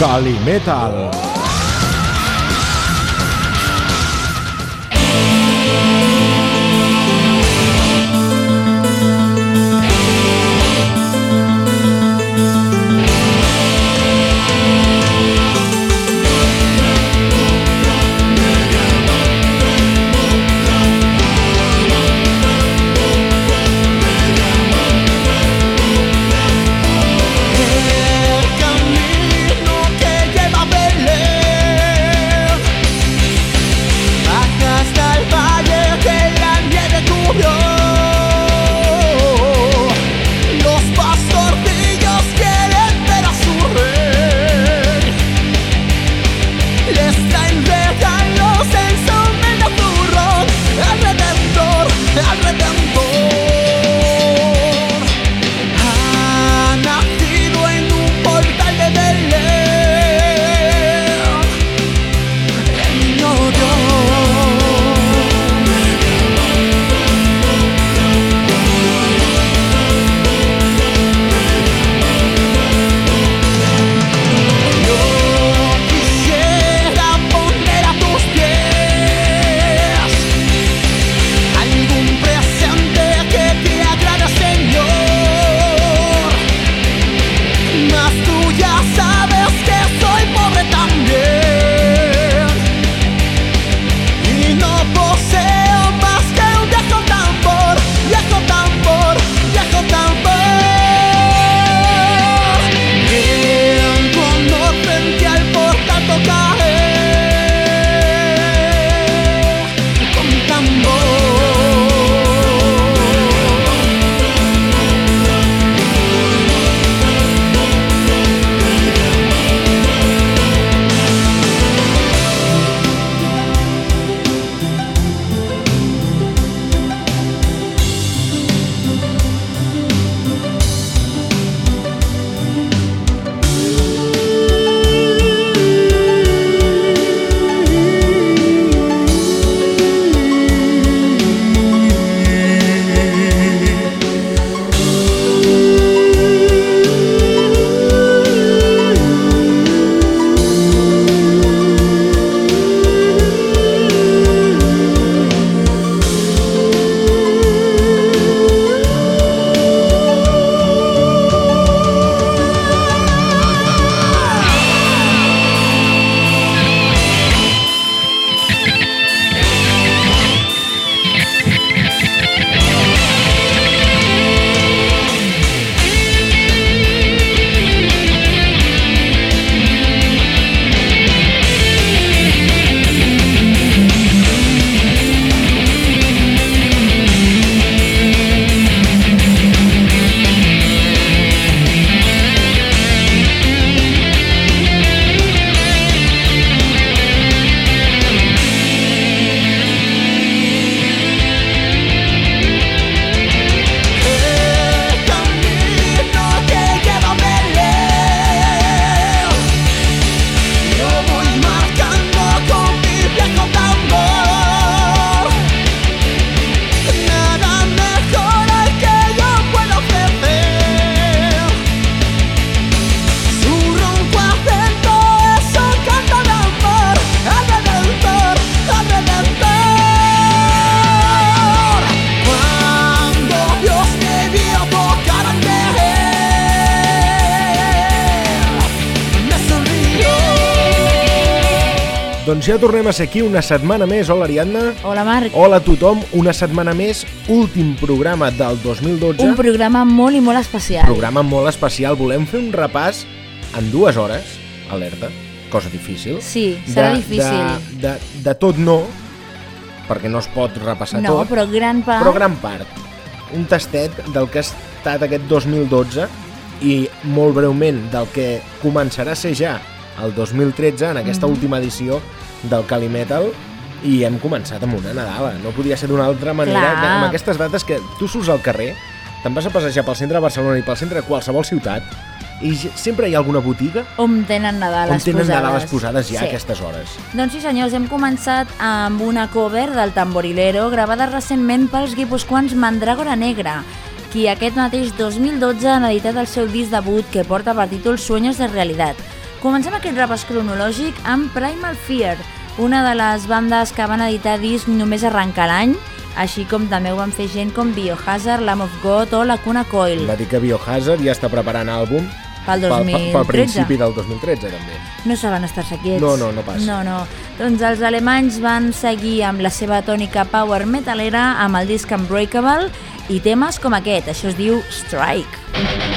Calimetal. El ja tornem a ser aquí una setmana més. Hola, Ariadna. Hola Marc, Hola a tothom. Una setmana més, últim programa del 2012. un programa molt i molt especial. programa molt especial. Volem fer un repàs en dues hores, alerta, cosa difícil. Sí, serà difícil. De, de, de tot no, perquè no es pot repassar No, tot, però gran part... però gran part. Un tastet del que ha estat aquest 2012 i molt breument del que començarà a ser ja el 2013 en aquesta Mhm. última edició del Calimetal i hem començat amb una Nadala. No podia ser d'una altra manera. Clar. Amb aquestes dates que tu surts al carrer, te'n vas a passejar pel centre de Barcelona i pel centre de qualsevol ciutat i sempre hi ha alguna botiga On tenen Nadales on tenen posades. Nadales posades ja sí. a aquestes hores. Doncs sí senyors, hem començat amb una cover del Tamborilero gravada recentment pels guipuscoans Mandrágora Negra, qui aquest mateix 2012 han editat el seu disc debut que porta per títol Sueños de Realidad. Comencem aquest repàs cronològic amb Primal Fear, una de les bandes que van editar disc només arrencar l'any, així com també ho van fer gent com Biohazard, Lamb of God o Lacuna Coil. Va dir que Biohazard ja està preparant àlbum Pel pel, pel 2013. principi del 2013, també. No saben estar-se quiets. No, no, no passa. No, no. Doncs els alemanys van seguir amb la seva tònica power metalera amb el disc Unbreakable i temes com aquest, això es diu Strike. I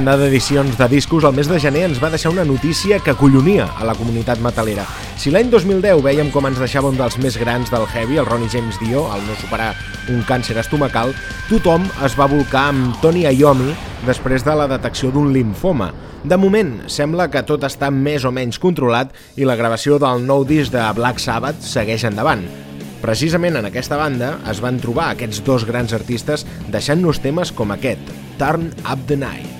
banda d'edicions de discos, el mes de gener ens va deixar una notícia que collonia a la comunitat metalera. Si l'any 2010 veiem com ens deixava un dels més grans del heavy, el Ronnie James Dio, al no superar un càncer estomacal, tothom es va volcar amb Tony Iommi després de la detecció d'un limfoma. De moment, sembla que tot està més o menys controlat i la gravació del nou disc de Black Sabbath segueix endavant. Precisament en aquesta banda es van trobar aquests dos grans artistes deixant-nos temes com aquest, Turn Up The Night.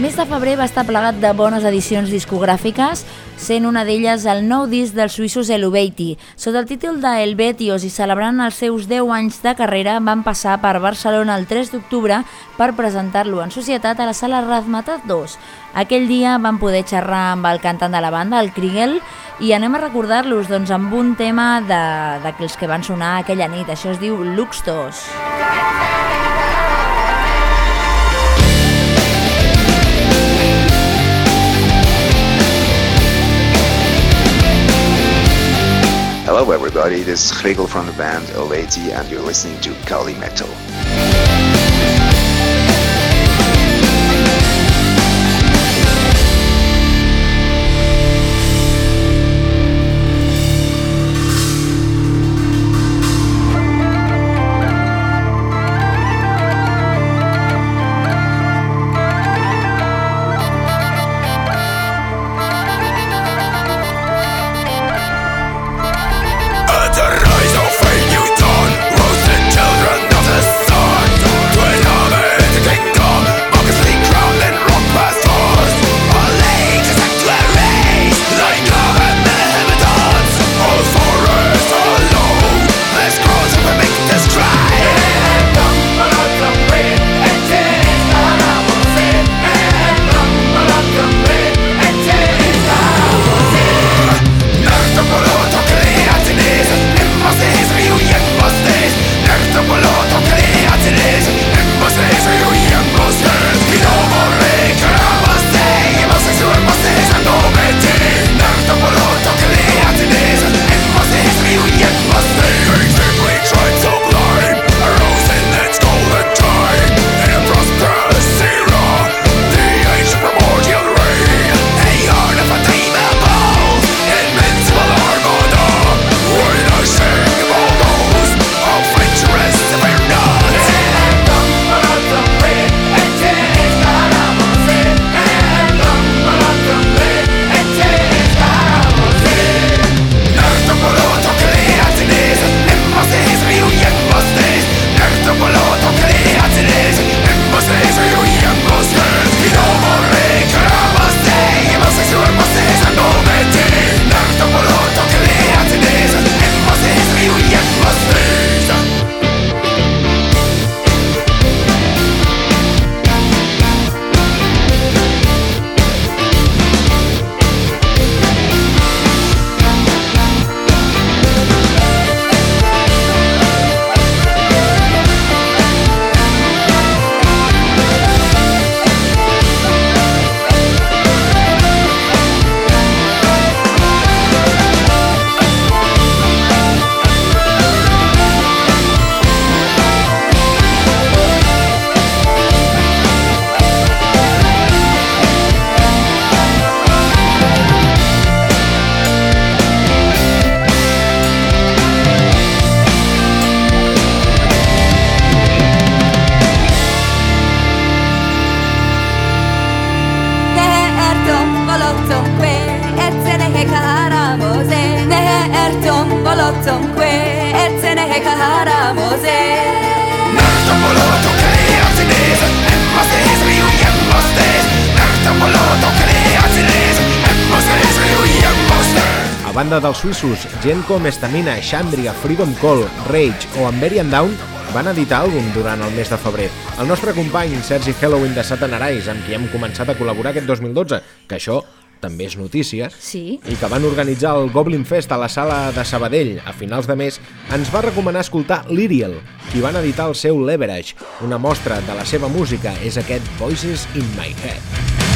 El mes de febrer va estar plegat de bones edicions discogràfiques, sent una d'elles el nou disc dels suïssos Elubeiti. Sota el títol de i celebrant els seus 10 anys de carrera, van passar per Barcelona el 3 d'octubre per presentar-lo en societat a la sala Razmetat 2. Aquell dia van poder xerrar amb el cantant de la banda, el Kriegel, i anem a recordar-los doncs, amb un tema d'aquells que van sonar aquella nit. Això es diu Luxtos. Música Hello everybody, this is Hegel from the band Oleti and you're listening to Kali Metal. Banda dels suïssos, gent com Estamina, Chandria, Freedom Call, Rage o Amberian Down van editar àlbum durant el mes de febrer. El nostre company Sergi Halloween de Satan Arise, amb qui hem començat a col·laborar aquest 2012, que això també és notícia, Sí. i que van organitzar el Goblin Fest a la sala de Sabadell a finals de mes, ens va recomanar escoltar Lyriel, qui van editar el seu Leverage. Una mostra de la seva música és aquest Voices in My Head.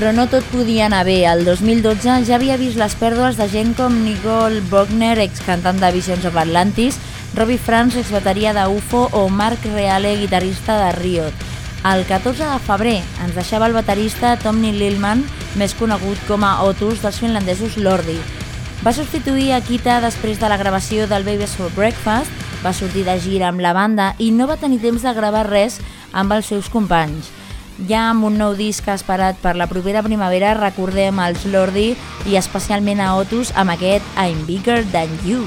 Però no tot podia anar bé. El 2012 ja havia vist les pèrdues de gent com Nicole Bogner, excantant de Visions of Atlantis, Robbie Franz, exbateria de UFO, o Mark Reale, guitarrista de Riot. El 14 de febrer ens deixava el baterista Tommy Lillman, més conegut com a Otus dels finlandesos Lordi. Va substituir a Kita després de la gravació del Babies for Breakfast, va sortir de gira amb la banda i no va tenir temps de gravar res amb els seus companys. Ja amb un nou disc esperat per la propera primavera recordem els Lordi i especialment a Otus amb aquest I'm Bigger Than You.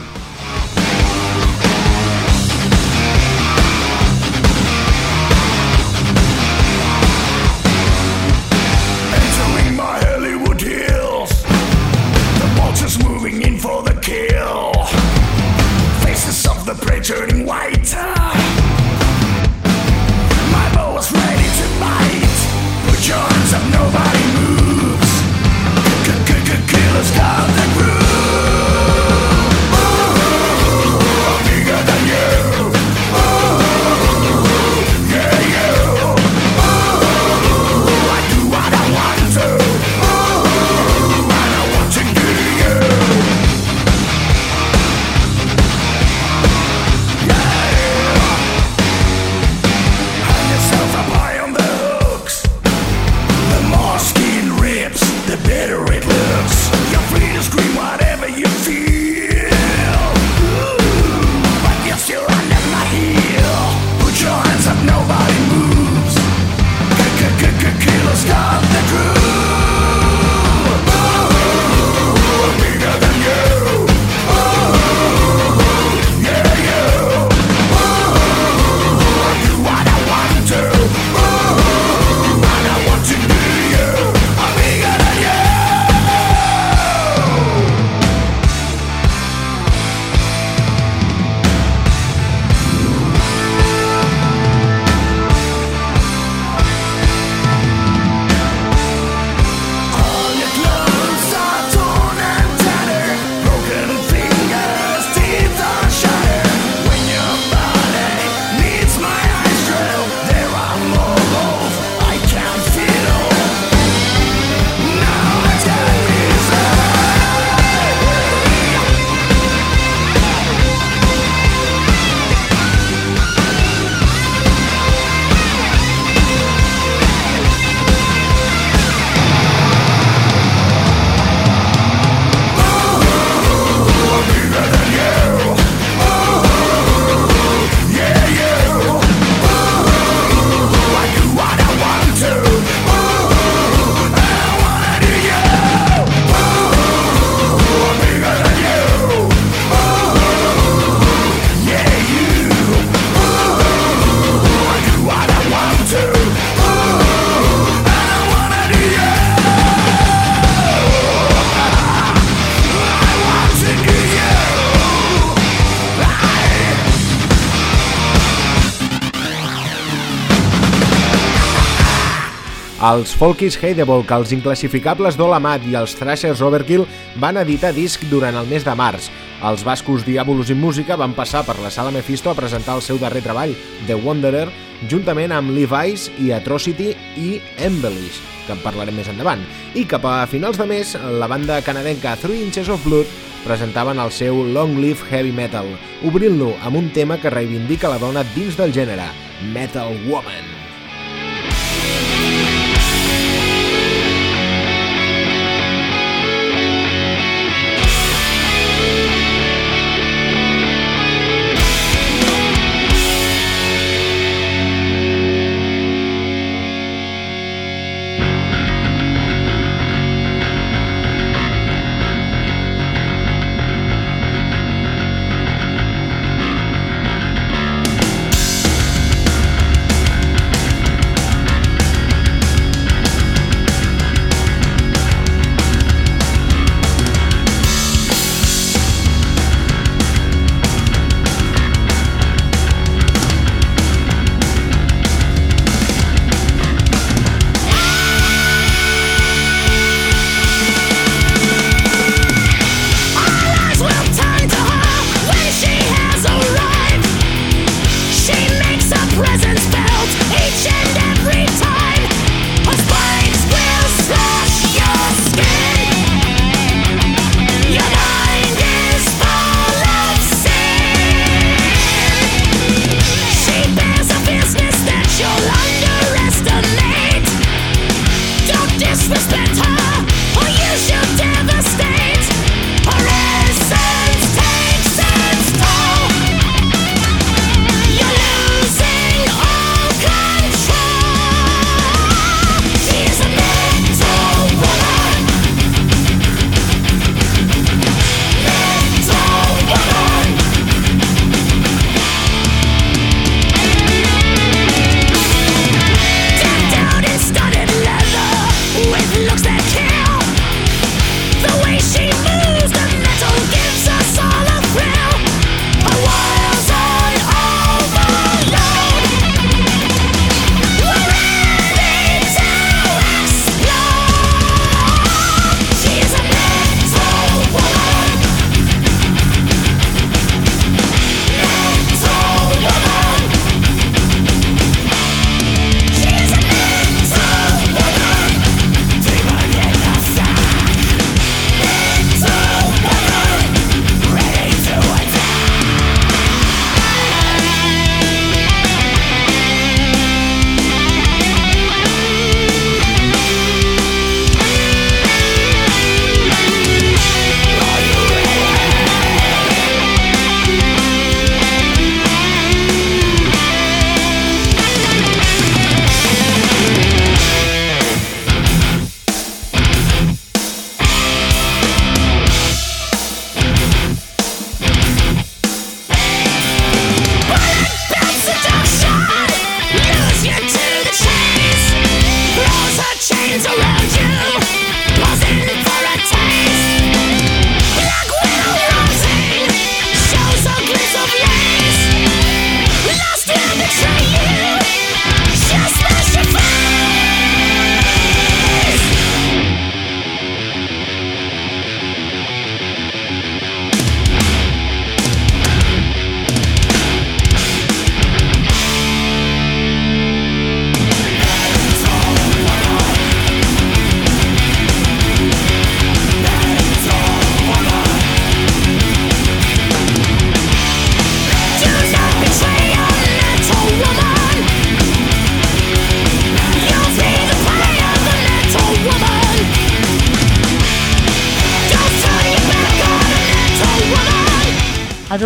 Els Folkies que els inclassificables Dolamat i els Thrashers Overkill van editar disc durant el mes de març. Els bascos Diabolus in Música van passar per la Sala Mephisto a presentar el seu darrer treball, The Wanderer, juntament amb Levi's i Atrocity i Embellish, que en parlarem més endavant. I cap a finals de mes, la banda canadenca Three Inches of Blood presentaven el seu Long Live Heavy Metal, obrint-lo amb un tema que reivindica la dona dins del gènere, Metal Woman.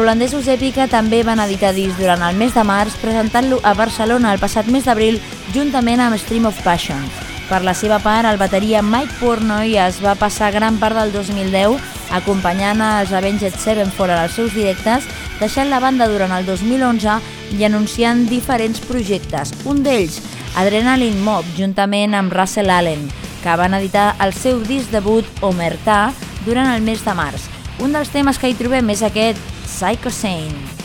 Holandesos Epica també van editar disc durant el mes de març, presentant-lo a Barcelona el passat mes d'abril juntament amb Stream of Passion. Per la seva part, el bateria Mike Pornoy es va passar gran part del 2010 acompanyant els Avenged Sevenfold als seus directes, deixant la banda durant el 2011 i anunciant diferents projectes. Un d'ells, Adrenaline Mob, juntament amb Russell Allen, que van editar el seu disc debut Omertà durant el mes de març. Un dels temes que hi trobem és aquest Psychosane.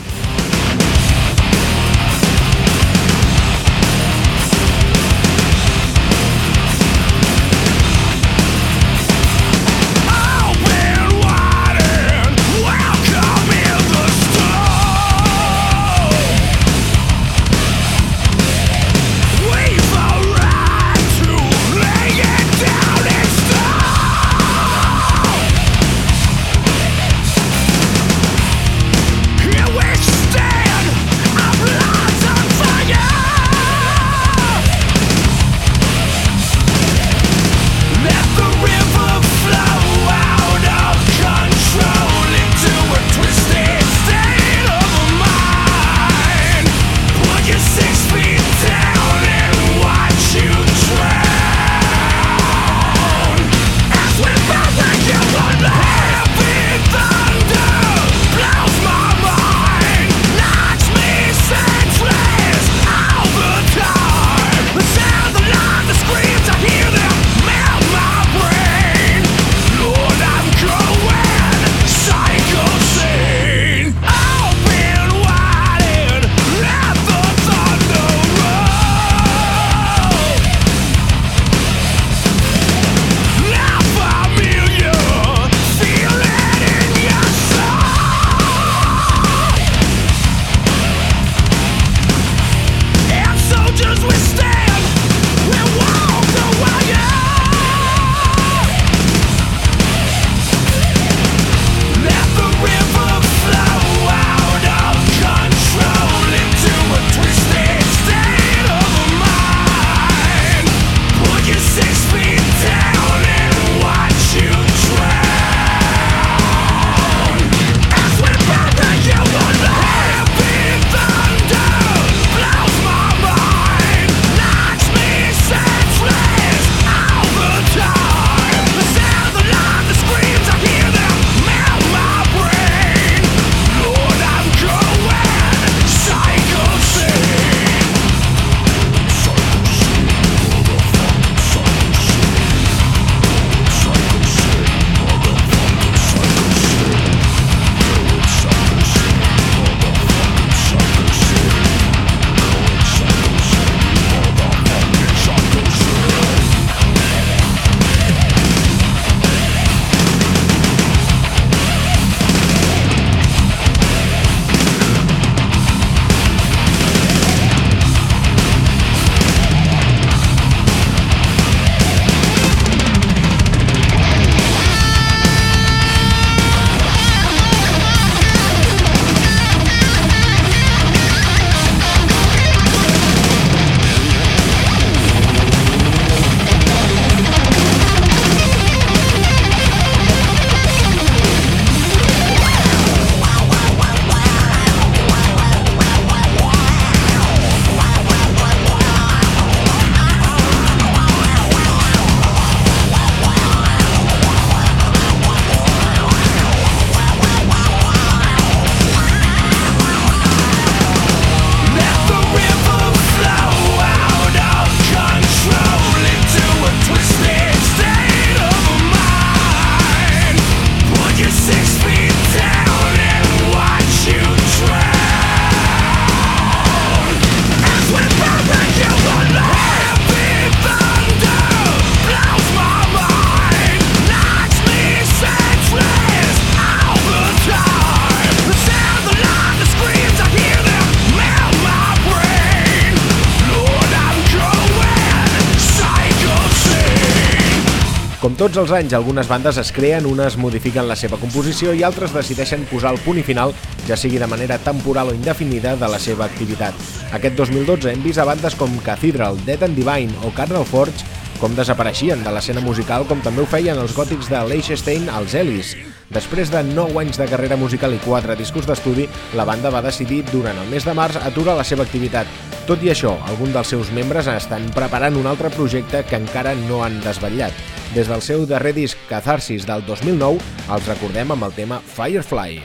Tots els anys, algunes bandes es creen, unes modifiquen la seva composició i altres decideixen posar el punt i final, ja sigui de manera temporal o indefinida, de la seva activitat. Aquest 2012 hem vist a bandes com Cathedral, Dead and Divine o Carnal Forge com desapareixien de l'escena musical com també ho feien els gòtics de Leicestein als Ellis. Després de 9 anys de carrera musical i 4 discos d'estudi, la banda va decidir durant el mes de març aturar la seva activitat. Tot i això, algun dels seus membres estan preparant un altre projecte que encara no han desvetllat. Des del seu darrer disc Catharsis del 2009, els recordem amb el tema Firefly.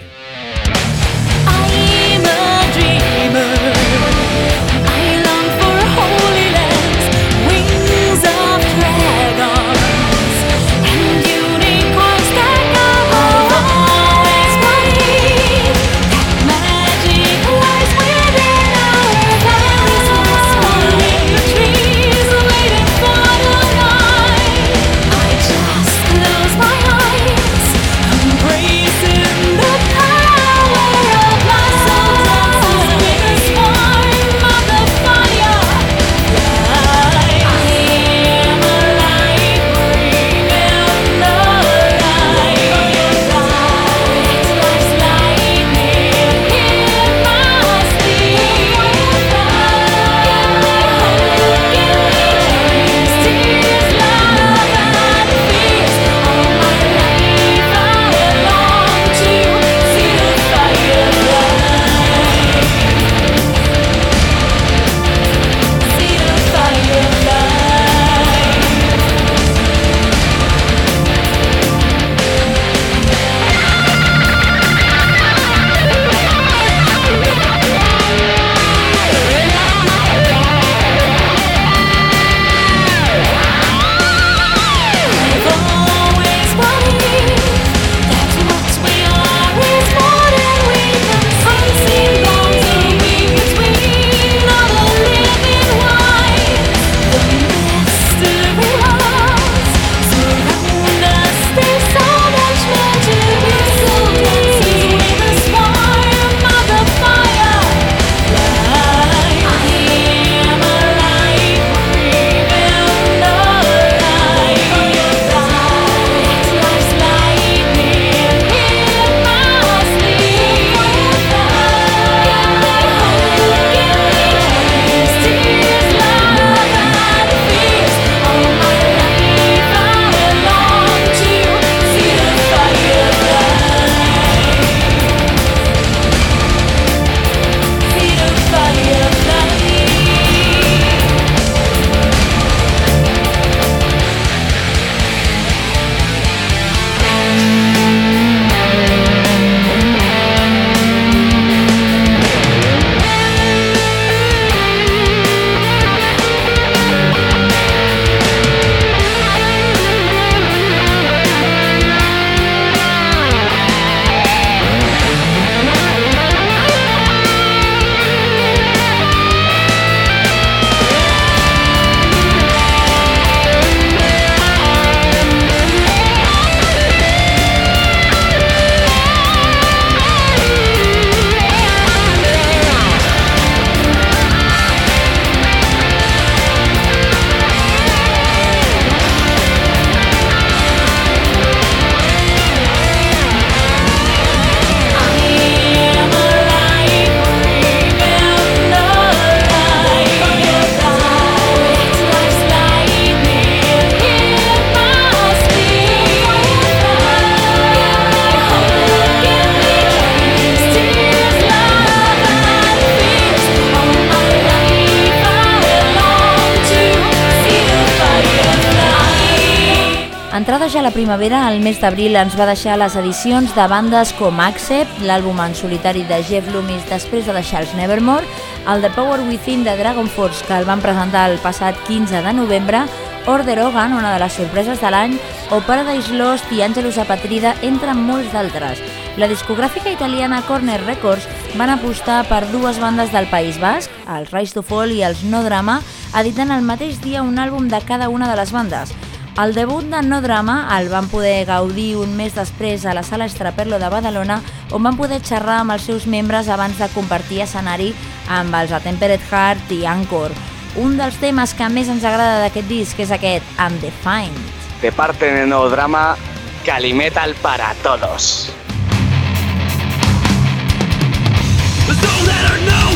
I'm a dreamer. Entrada ja la primavera, el mes d'abril ens va deixar les edicions de bandes com Accept, l'àlbum en solitari de Jeff Loomis després de deixar els Nevermore, el The Power Within de Dragon Force, que el van presentar el passat 15 de novembre, Order Ogan, una de les sorpreses de l'any, o Paradise Lost i Angelus Apatrida, entre molts d'altres. La discogràfica italiana Corner Records van apostar per dues bandes del País Basc, els Rise to Fall i els No Drama, editant el mateix dia un àlbum de cada una de les bandes. El debut de No Drama el van poder gaudir un mes després a la Sala Estraperlo de Badalona, on van poder xerrar amb els seus membres abans de compartir escenari amb els A Tempered Heart i Anchor. Un dels temes que més ens agrada d'aquest disc és aquest, I'm Defined. de parte de nuevo drama Calimetal para todos. Arribem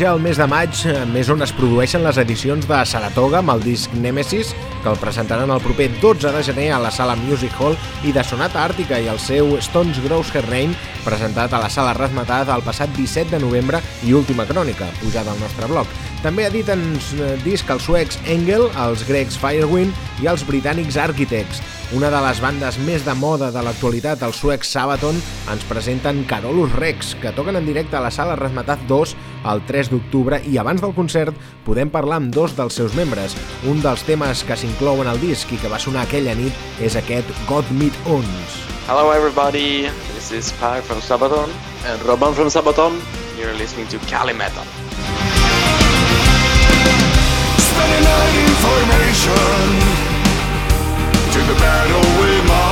ja al mes de maig, eh, mes on es produeixen les edicions de Saratoga amb el disc Nemesis, que el presentaran el proper 12 de gener a la sala Music Hall, i de Sonata Àrtica i el seu Stones Grows Her Rain, presentat a la sala Razmetat el passat 17 de novembre i última crònica, pujada al nostre blog. També editen eh, disc els suecs Engel, els grecs Firewind i els britànics Architects. Una de les bandes més de moda de l'actualitat, els suecs Sabaton, ens presenten Carolus Rex, que toquen en directe a la sala Razmetat 2 el 3 d'octubre i abans del concert podem parlar amb dos dels seus membres. Un dels temes que s'inclouen al disc i que va sonar aquella nit és aquest God Meet Ons. Hello everybody, this is Pai from Sabaton. And Roman from Sabaton. You're listening to Cali Metal. Spreading out information the battle with my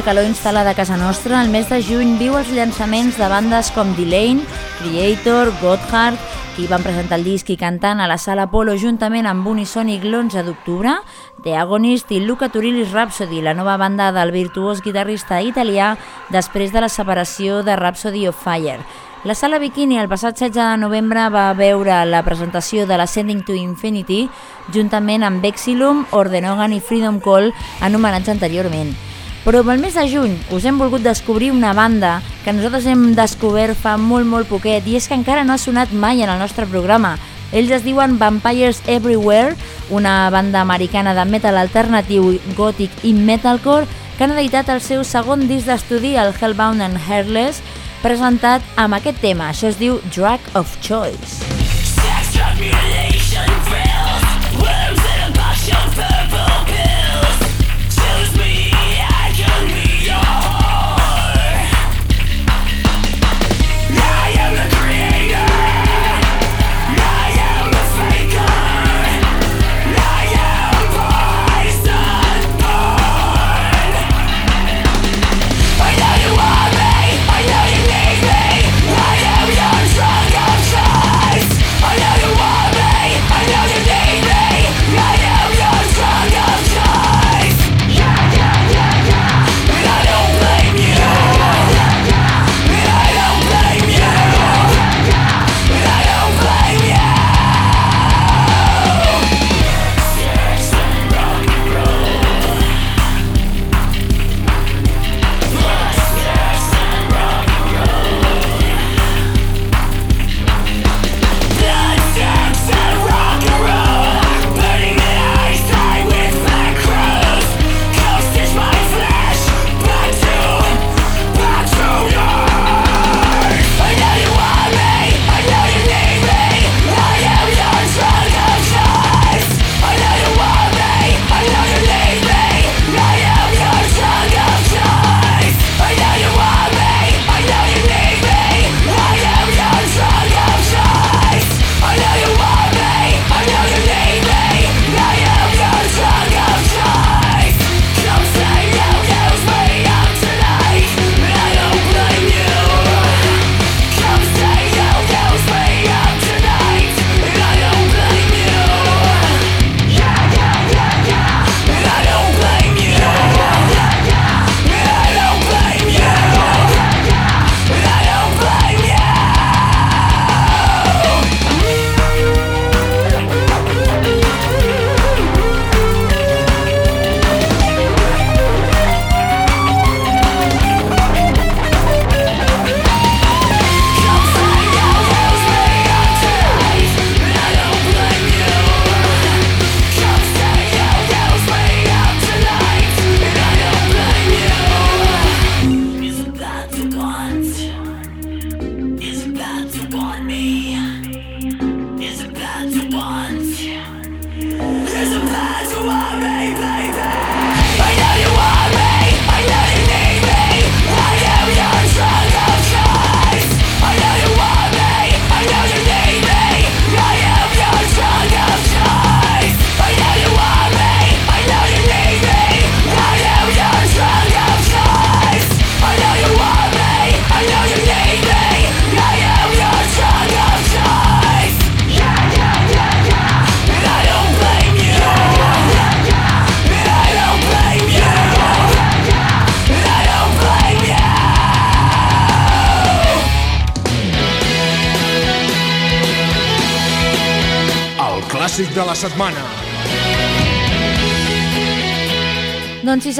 la calor instal·lada a casa nostra, el mes de juny viu els llançaments de bandes com Delane, Creator, Gotthard, qui van presentar el disc i cantant a la Sala Apollo juntament amb Unisonic l'11 d'octubre, The Agonist i Luca Turilli's Rhapsody, la nova banda del virtuós guitarrista italià després de la separació de Rhapsody of Fire. La Sala Bikini el passat 16 de novembre va veure la presentació de l'Ascending to Infinity juntament amb Vexilum, Ordenogan i Freedom Call anomenats anteriorment. Però pel mes de juny us hem volgut descobrir una banda que nosaltres hem descobert fa molt molt poquet i és que encara no ha sonat mai en el nostre programa. Ells es diuen Vampires Everywhere, una banda americana de metal alternatiu, gòtic i metalcore que han editat el seu segon disc d'estudi, el Hellbound and Hairless, presentat amb aquest tema. Això es diu Drug of Choice.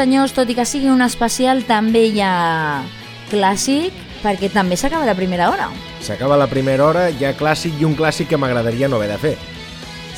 Senyors, tot i que sigui un especial, també hi ha clàssic, perquè també s'acaba la primera hora. S'acaba la primera hora, hi ha clàssic i un clàssic que m'agradaria no haver de fer.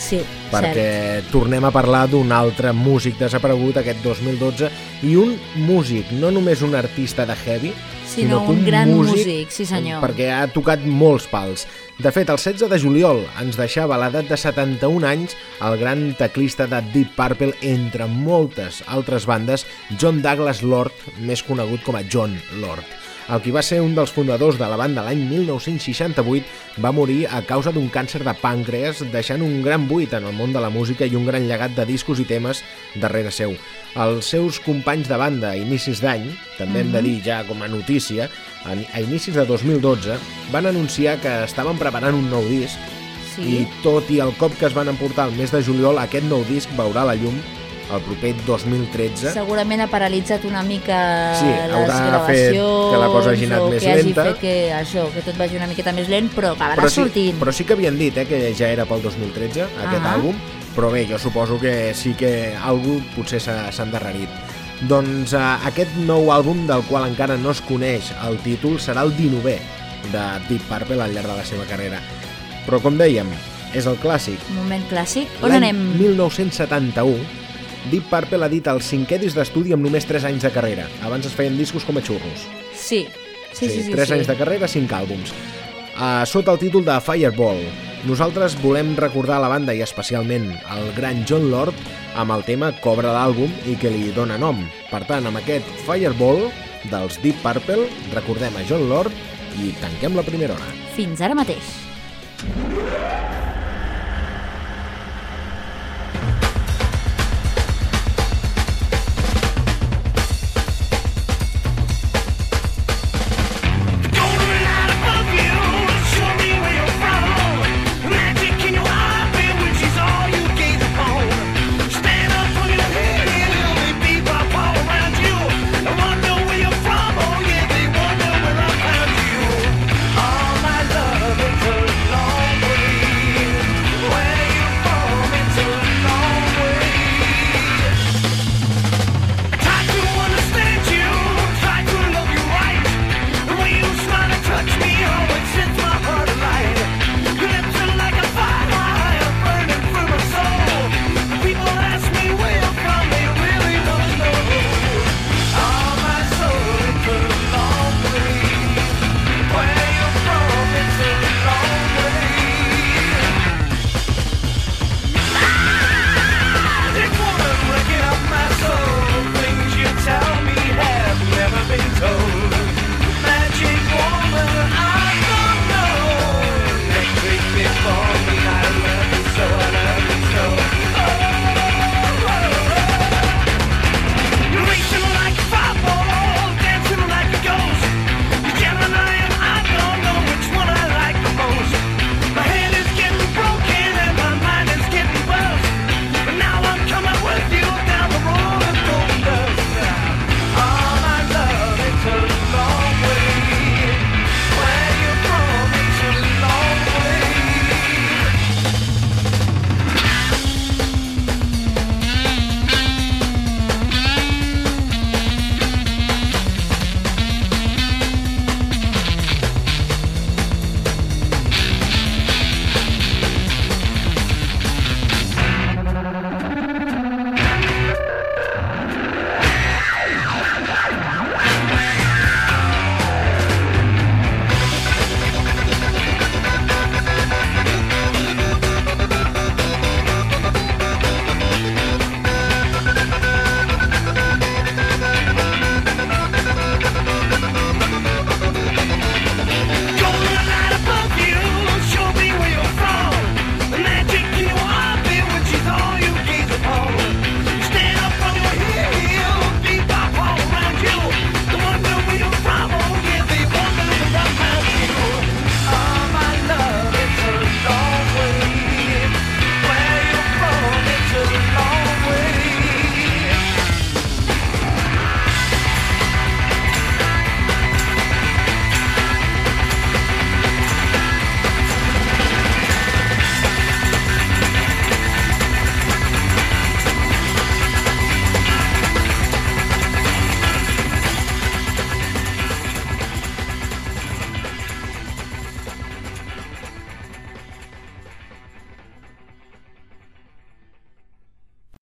Sí, perquè cert. tornem a parlar d'un altre músic desaparegut aquest 2012 i un músic, no només un artista de heavy, Sinó que un gran músic, sí senyor. perquè ha tocat molts pals. De fet, el 16 de juliol ens deixava a l'edat de 71 anys el gran teclista de Deep Purple, entre moltes altres bandes, John Douglas Lord, més conegut com a John Lord. El qui va ser un dels fundadors de la banda l'any 1968 va morir a causa d'un càncer de pàncreas, deixant un gran buit en el món de la música i un gran llegat de discos i temes darrere seu. Els seus companys de banda a inicis d'any, també hem de dir ja com a notícia, a a inicis de 2012 van anunciar que estaven preparant un nou disc Sí. i tot i el cop que es van emportar el mes de juliol, aquest nou disc veurà la llum el proper 2013. Segurament ha paralitzat una mica Sí, les gravacions fet que la cosa hagi anat més que hagi lenta. fet que, això, que tot vagi una miqueta més lent, però acabarà però sí, sortint. però sí que havien dit eh, que ja era pel 2013 aquest Ah. àlbum, però bé, jo suposo que sí que algú potser s'ha endarrerit. Doncs eh, aquest nou àlbum, del qual encara no es coneix el títol, serà el 19è de Deep Purple al llarg de la seva carrera. Però com dèiem, és el clàssic. Moment clàssic. On anem? 1971, Deep Purple ha dit el cinquè disc d'estudi amb només 3 anys de carrera. Abans es feien discos com a xurros. Sí. Sí, sí, sí. 3 sí. anys de carrera, 5 àlbums. Uh, sota el títol de Fireball, nosaltres volem recordar la banda i especialment el gran John Lord amb el tema Cobra l'àlbum i que li dona nom. Per tant, amb aquest Fireball dels Deep Purple recordem a John Lord i tanquem la primera hora. Fins ara mateix.